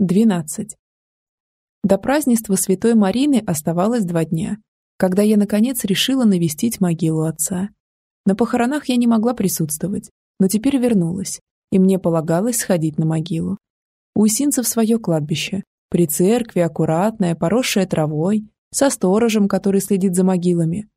12. До празднества Святой Марины оставалось два дня, когда я, наконец, решила навестить могилу отца. На похоронах я не могла присутствовать, но теперь вернулась, и мне полагалось сходить на могилу. У Усинцев свое кладбище, при церкви, аккуратное, поросшее травой, со сторожем, который следит за могилами.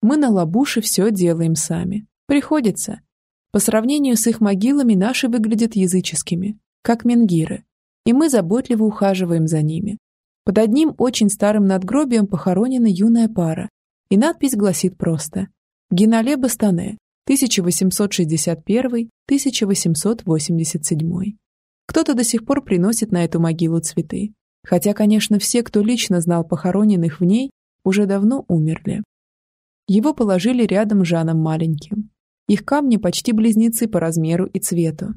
Мы на Лабуше все делаем сами. Приходится. По сравнению с их могилами наши выглядят языческими, как менгиры и мы заботливо ухаживаем за ними. Под одним очень старым надгробием похоронена юная пара, и надпись гласит просто «Генале Бастане, 1861-1887». Кто-то до сих пор приносит на эту могилу цветы, хотя, конечно, все, кто лично знал похороненных в ней, уже давно умерли. Его положили рядом с Жаном Маленьким. Их камни почти близнецы по размеру и цвету,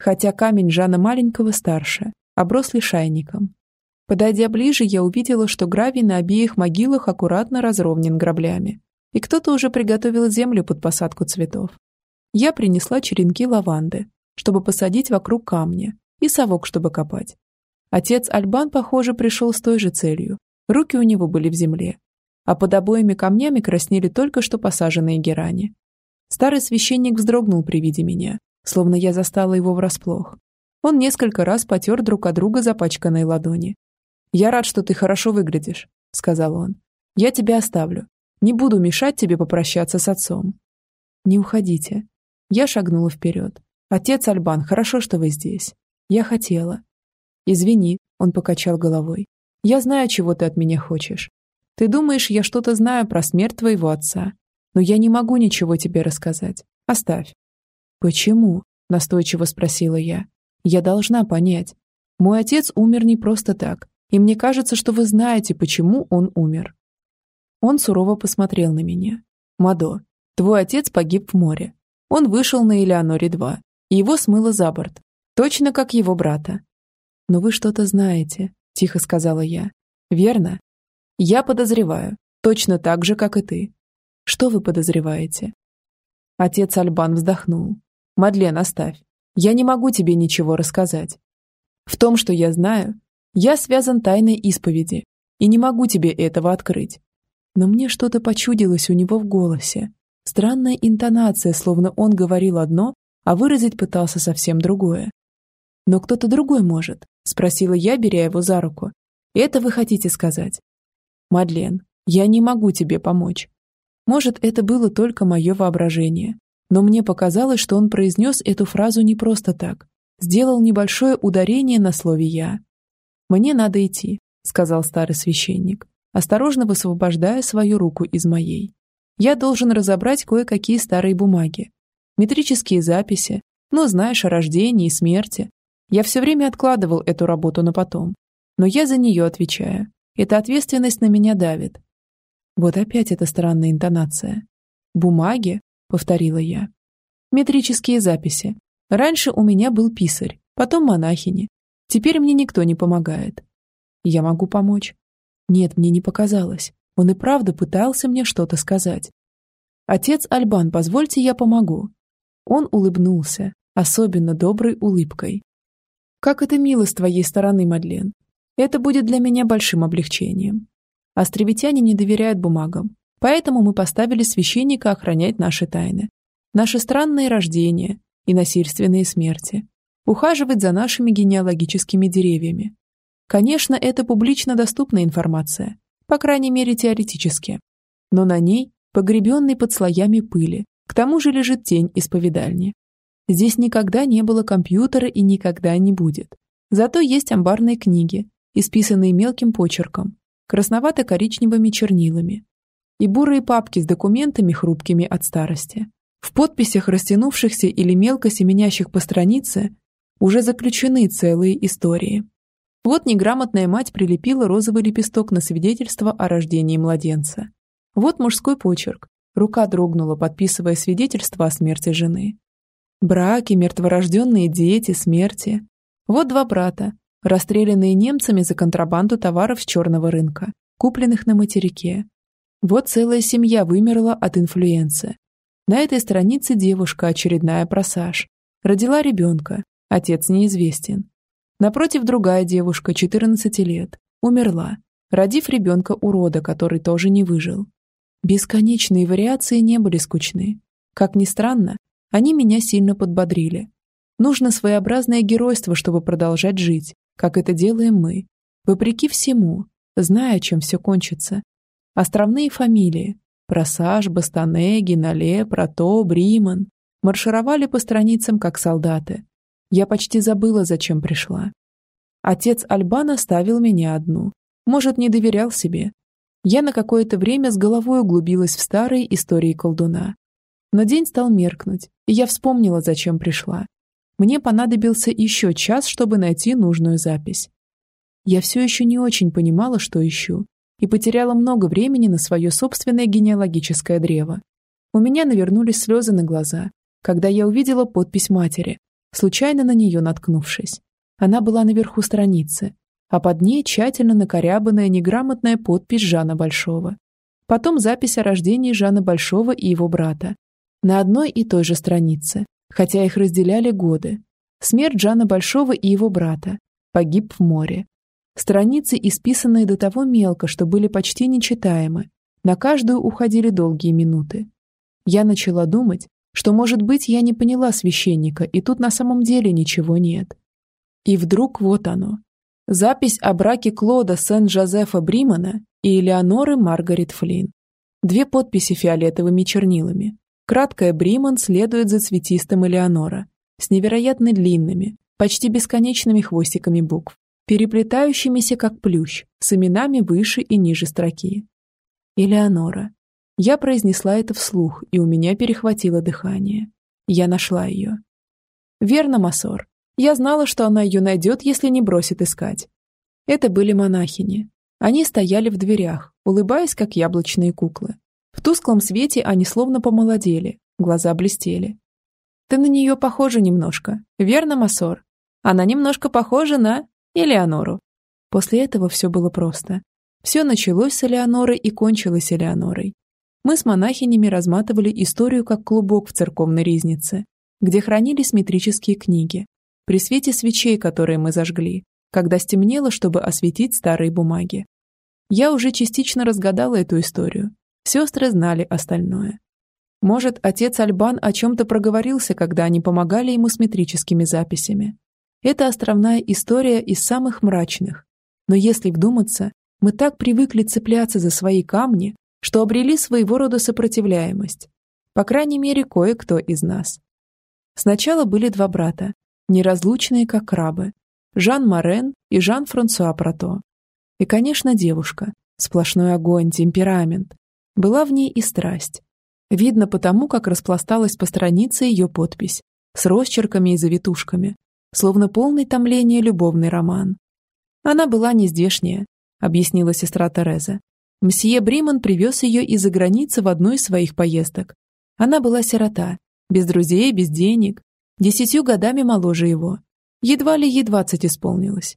хотя камень Жана Маленького старше, оброс лишайником. Подойдя ближе, я увидела, что гравий на обеих могилах аккуратно разровнен граблями, и кто-то уже приготовил землю под посадку цветов. Я принесла черенки лаванды, чтобы посадить вокруг камня, и совок, чтобы копать. Отец Альбан, похоже, пришел с той же целью. Руки у него были в земле, а под обоими камнями краснели только что посаженные герани. Старый священник вздрогнул при виде меня, словно я застала его врасплох. Он несколько раз потер друг от друга запачканные ладони. «Я рад, что ты хорошо выглядишь», — сказал он. «Я тебя оставлю. Не буду мешать тебе попрощаться с отцом». «Не уходите». Я шагнула вперед. «Отец Альбан, хорошо, что вы здесь. Я хотела». «Извини», — он покачал головой. «Я знаю, чего ты от меня хочешь. Ты думаешь, я что-то знаю про смерть твоего отца. Но я не могу ничего тебе рассказать. Оставь». «Почему?» — настойчиво спросила я. Я должна понять. Мой отец умер не просто так, и мне кажется, что вы знаете, почему он умер. Он сурово посмотрел на меня. Мадо, твой отец погиб в море. Он вышел на Элеоноре-2, и его смыло за борт, точно как его брата. Но вы что-то знаете, тихо сказала я. Верно? Я подозреваю, точно так же, как и ты. Что вы подозреваете? Отец Альбан вздохнул. Мадлен, оставь. Я не могу тебе ничего рассказать. В том, что я знаю, я связан тайной исповеди и не могу тебе этого открыть. Но мне что-то почудилось у него в голосе. Странная интонация, словно он говорил одно, а выразить пытался совсем другое. «Но кто-то другой может», — спросила я, беря его за руку. «Это вы хотите сказать?» «Мадлен, я не могу тебе помочь. Может, это было только мое воображение, но мне показалось, что он произнес эту фразу не просто так. Сделал небольшое ударение на слове «я». «Мне надо идти», — сказал старый священник, осторожно высвобождая свою руку из моей. «Я должен разобрать кое-какие старые бумаги. Метрические записи, ну, знаешь, о рождении и смерти. Я все время откладывал эту работу на потом. Но я за нее отвечаю. Эта ответственность на меня давит. Вот опять эта странная интонация. Бумаги? Повторила я. Метрические записи. Раньше у меня был писарь, потом монахини. Теперь мне никто не помогает. Я могу помочь. Нет, мне не показалось. Он и правда пытался мне что-то сказать. Отец Альбан, позвольте, я помогу. Он улыбнулся, особенно доброй улыбкой. Как это мило с твоей стороны, Мадлен. Это будет для меня большим облегчением. Остревитяне не доверяют бумагам, Поэтому мы поставили священника охранять наши тайны, наши странные рождения и насильственные смерти, ухаживать за нашими генеалогическими деревьями. Конечно, это публично доступная информация, по крайней мере теоретически, но на ней, погребенный под слоями пыли, к тому же лежит тень исповедальни. Здесь никогда не было компьютера и никогда не будет. Зато есть амбарные книги, исписанные мелким почерком, красновато-коричневыми чернилами, и бурые папки с документами, хрупкими от старости. В подписях, растянувшихся или мелко семенящих по странице, уже заключены целые истории. Вот неграмотная мать прилепила розовый лепесток на свидетельство о рождении младенца. Вот мужской почерк. Рука дрогнула, подписывая свидетельство о смерти жены. Браки, мертворожденные дети, смерти. Вот два брата, расстрелянные немцами за контрабанду товаров с черного рынка, купленных на материке. Вот целая семья вымерла от инфлюенции. На этой странице девушка, очередная просаж. Родила ребенка, отец неизвестен. Напротив другая девушка, 14 лет, умерла, родив ребенка-урода, который тоже не выжил. Бесконечные вариации не были скучны. Как ни странно, они меня сильно подбодрили. Нужно своеобразное геройство, чтобы продолжать жить, как это делаем мы, вопреки всему, зная, чем все кончится. Островные фамилии – Просаж, Бастане, Гинале, Прото, Бриман – маршировали по страницам, как солдаты. Я почти забыла, зачем пришла. Отец Альбан оставил меня одну. Может, не доверял себе. Я на какое-то время с головой углубилась в старые истории колдуна. Но день стал меркнуть, и я вспомнила, зачем пришла. Мне понадобился еще час, чтобы найти нужную запись. Я все еще не очень понимала, что ищу, и потеряла много времени на свое собственное генеалогическое древо. У меня навернулись слезы на глаза, когда я увидела подпись матери, случайно на нее наткнувшись. Она была наверху страницы, а под ней тщательно накорябанная неграмотная подпись Жана Большого. Потом запись о рождении Жана Большого и его брата, на одной и той же странице, хотя их разделяли годы. Смерть Жана Большого и его брата. Погиб в море. Страницы, исписанные до того мелко, что были почти нечитаемы. На каждую уходили долгие минуты. Я начала думать, что, может быть, я не поняла священника, и тут на самом деле ничего нет. И вдруг вот оно. Запись о браке Клода Сен-Жозефа Бримана и Элеоноры Маргарет Флинн. Две подписи фиолетовыми чернилами. Краткая Бриман следует за цветистым Элеонора, с невероятно длинными, почти бесконечными хвостиками букв, переплетающимися как плющ, с именами выше и ниже строки. Элеонора. Я произнесла это вслух, и у меня перехватило дыхание. Я нашла ее. Верно, Масор. Я знала, что она ее найдет, если не бросит искать. Это были монахини. Они стояли в дверях, улыбаясь, как яблочные куклы. В тусклом свете они словно помолодели, глаза блестели. «Ты на нее похожа немножко, верно, Масор? Она немножко похожа на Элеонору». После этого все было просто. Все началось с Элеоноры и кончилось Элеонорой. Мы с монахинями разматывали историю как клубок в церковной ризнице, где хранились метрические книги, при свете свечей, которые мы зажгли, когда стемнело, чтобы осветить старые бумаги. Я уже частично разгадала эту историю, Сестры знали остальное. Может, отец Альбан о чем-то проговорился, когда они помогали ему с метрическими записями. Это островная история из самых мрачных. Но если вдуматься, мы так привыкли цепляться за свои камни, что обрели своего рода сопротивляемость. По крайней мере, кое-кто из нас. Сначала были два брата, неразлучные как крабы, Жан Морен и Жан-Франсуа Прато. И, конечно, девушка, сплошной огонь, темперамент, была в ней и страсть. Видно потому, как распласталась по странице ее подпись, с росчерками и завитушками, словно полный томления любовный роман. Она была не здешняя, объяснила сестра Тереза. Мсье Бриман привез ее из-за границы в одну из своих поездок. Она была сирота, без друзей, без денег, десятью годами моложе его. Едва ли ей двадцать исполнилось.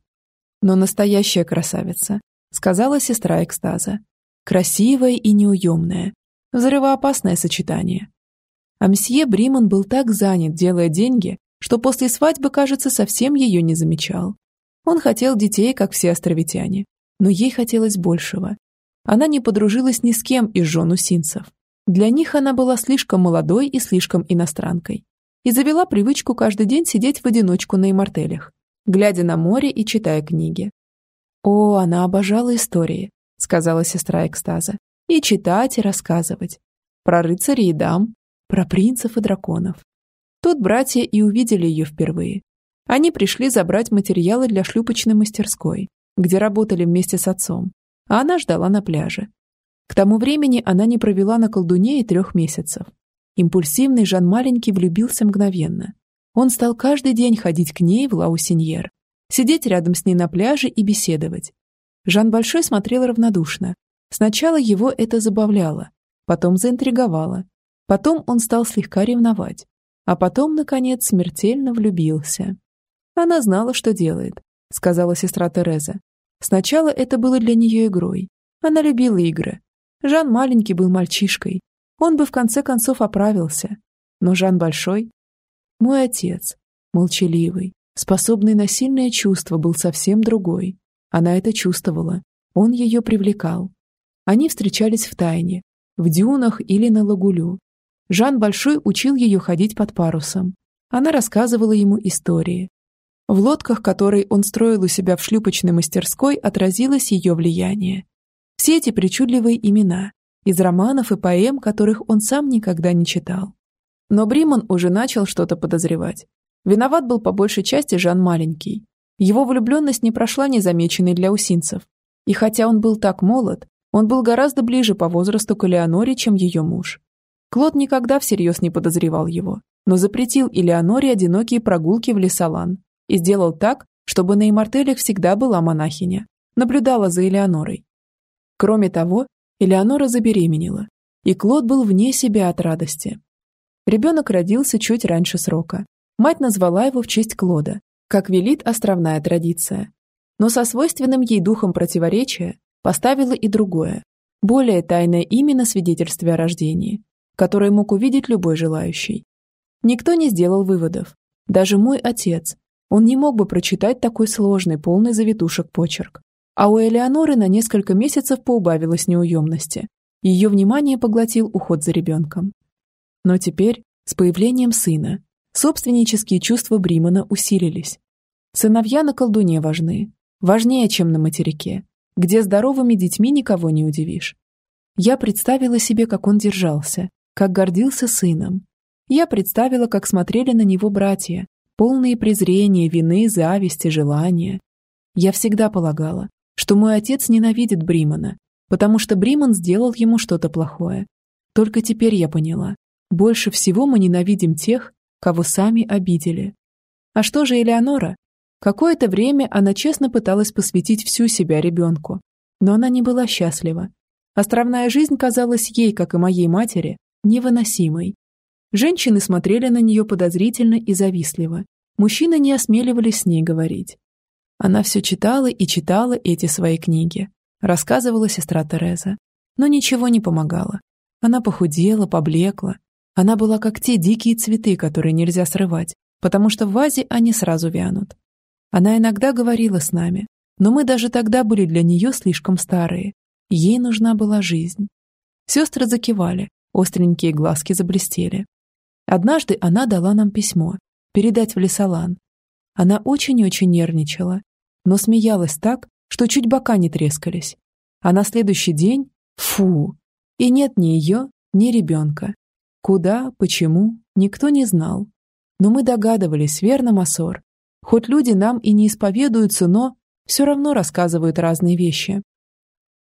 Но настоящая красавица, сказала сестра экстаза. Красивое и неуемное. Взрывоопасное сочетание. А мсье Бриман был так занят, делая деньги, что после свадьбы, кажется, совсем ее не замечал. Он хотел детей, как все островитяне, но ей хотелось большего. Она не подружилась ни с кем из жен усинцев. Для них она была слишком молодой и слишком иностранкой. И завела привычку каждый день сидеть в одиночку на имартелях, глядя на море и читая книги. О, она обожала истории, — сказала сестра экстаза. «И читать, и рассказывать. Про рыцарей и дам, про принцев и драконов». Тут братья и увидели ее впервые. Они пришли забрать материалы для шлюпочной мастерской, где работали вместе с отцом, а она ждала на пляже. К тому времени она не провела на колдуне и трех месяцев. Импульсивный Жан Маленький влюбился мгновенно. Он стал каждый день ходить к ней в Лаусеньер, сидеть рядом с ней на пляже и беседовать, Жан Большой смотрел равнодушно. Сначала его это забавляло, потом заинтриговало. Потом он стал слегка ревновать. А потом, наконец, смертельно влюбился. Она знала, что делает, сказала сестра Тереза. Сначала это было для нее игрой. Она любила игры. Жан маленький был мальчишкой. Он бы в конце концов оправился. Но Жан большой... Мой отец, молчаливый, способный на сильное чувство, был совсем другой. Она это чувствовала. Он ее привлекал. Они встречались в тайне, в дюнах или на лагулю. Жан Большой учил ее ходить под парусом. Она рассказывала ему истории. В лодках, которые он строил у себя в шлюпочной мастерской, отразилось ее влияние. Все эти причудливые имена, из романов и поэм, которых он сам никогда не читал. Но Бриман уже начал что-то подозревать. Виноват был по большей части Жан Маленький. Его влюбленность не прошла незамеченной для усинцев. И хотя он был так молод, он был гораздо ближе по возрасту к Элеоноре, чем ее муж. Клод никогда всерьез не подозревал его, но запретил Элеоноре одинокие прогулки в Лесолан и сделал так, чтобы на Имартелях всегда была монахиня, наблюдала за Элеонорой. Кроме того, Элеонора забеременела, и Клод был вне себя от радости. Ребенок родился чуть раньше срока. Мать назвала его в честь Клода, как велит островная традиция. Но со свойственным ей духом противоречия поставила и другое, более тайное имя на свидетельстве о рождении, которое мог увидеть любой желающий. Никто не сделал выводов. Даже мой отец. Он не мог бы прочитать такой сложный, полный завитушек почерк. А у Элеоноры на несколько месяцев поубавилось неуемности. Ее внимание поглотил уход за ребенком. Но теперь, с появлением сына, собственнические чувства Бримана усилились. Сыновья на колдуне важны. Важнее, чем на материке где здоровыми детьми никого не удивишь. Я представила себе, как он держался, как гордился сыном. Я представила, как смотрели на него братья, полные презрения, вины, зависти, желания. Я всегда полагала, что мой отец ненавидит Бримана, потому что Бриман сделал ему что-то плохое. Только теперь я поняла, больше всего мы ненавидим тех, кого сами обидели. А что же Элеонора? Какое-то время она честно пыталась посвятить всю себя ребенку, но она не была счастлива. Островная жизнь казалась ей, как и моей матери, невыносимой. Женщины смотрели на нее подозрительно и завистливо. Мужчины не осмеливались с ней говорить. Она все читала и читала эти свои книги, рассказывала сестра Тереза. Но ничего не помогало. Она похудела, поблекла. Она была как те дикие цветы, которые нельзя срывать, потому что в вазе они сразу вянут. Она иногда говорила с нами, но мы даже тогда были для нее слишком старые. Ей нужна была жизнь. Сестры закивали, остренькие глазки заблестели. Однажды она дала нам письмо, передать в Лесолан. Она очень-очень нервничала, но смеялась так, что чуть бока не трескались. А на следующий день — фу! И нет ни ее, ни ребенка. Куда, почему, никто не знал. Но мы догадывались, верно, Масор, Хоть люди нам и не исповедуются, но все равно рассказывают разные вещи.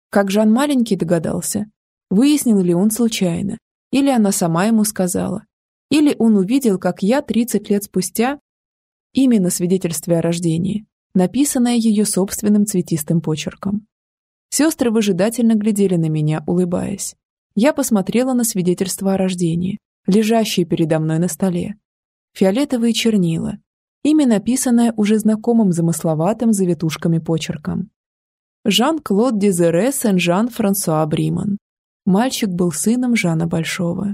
Как Жан маленький догадался, выяснил ли он случайно, или она сама ему сказала, или он увидел, как я 30 лет спустя, именно свидетельстве о рождении, написанное ее собственным цветистым почерком. Сестры выжидательно глядели на меня, улыбаясь. Я посмотрела на свидетельство о рождении, лежащее передо мной на столе. Фиолетовые чернила, имя написанное уже знакомым замысловатым завитушками почерком. Жан-Клод Дезере Сен-Жан Франсуа Бриман. Мальчик был сыном Жана Большого.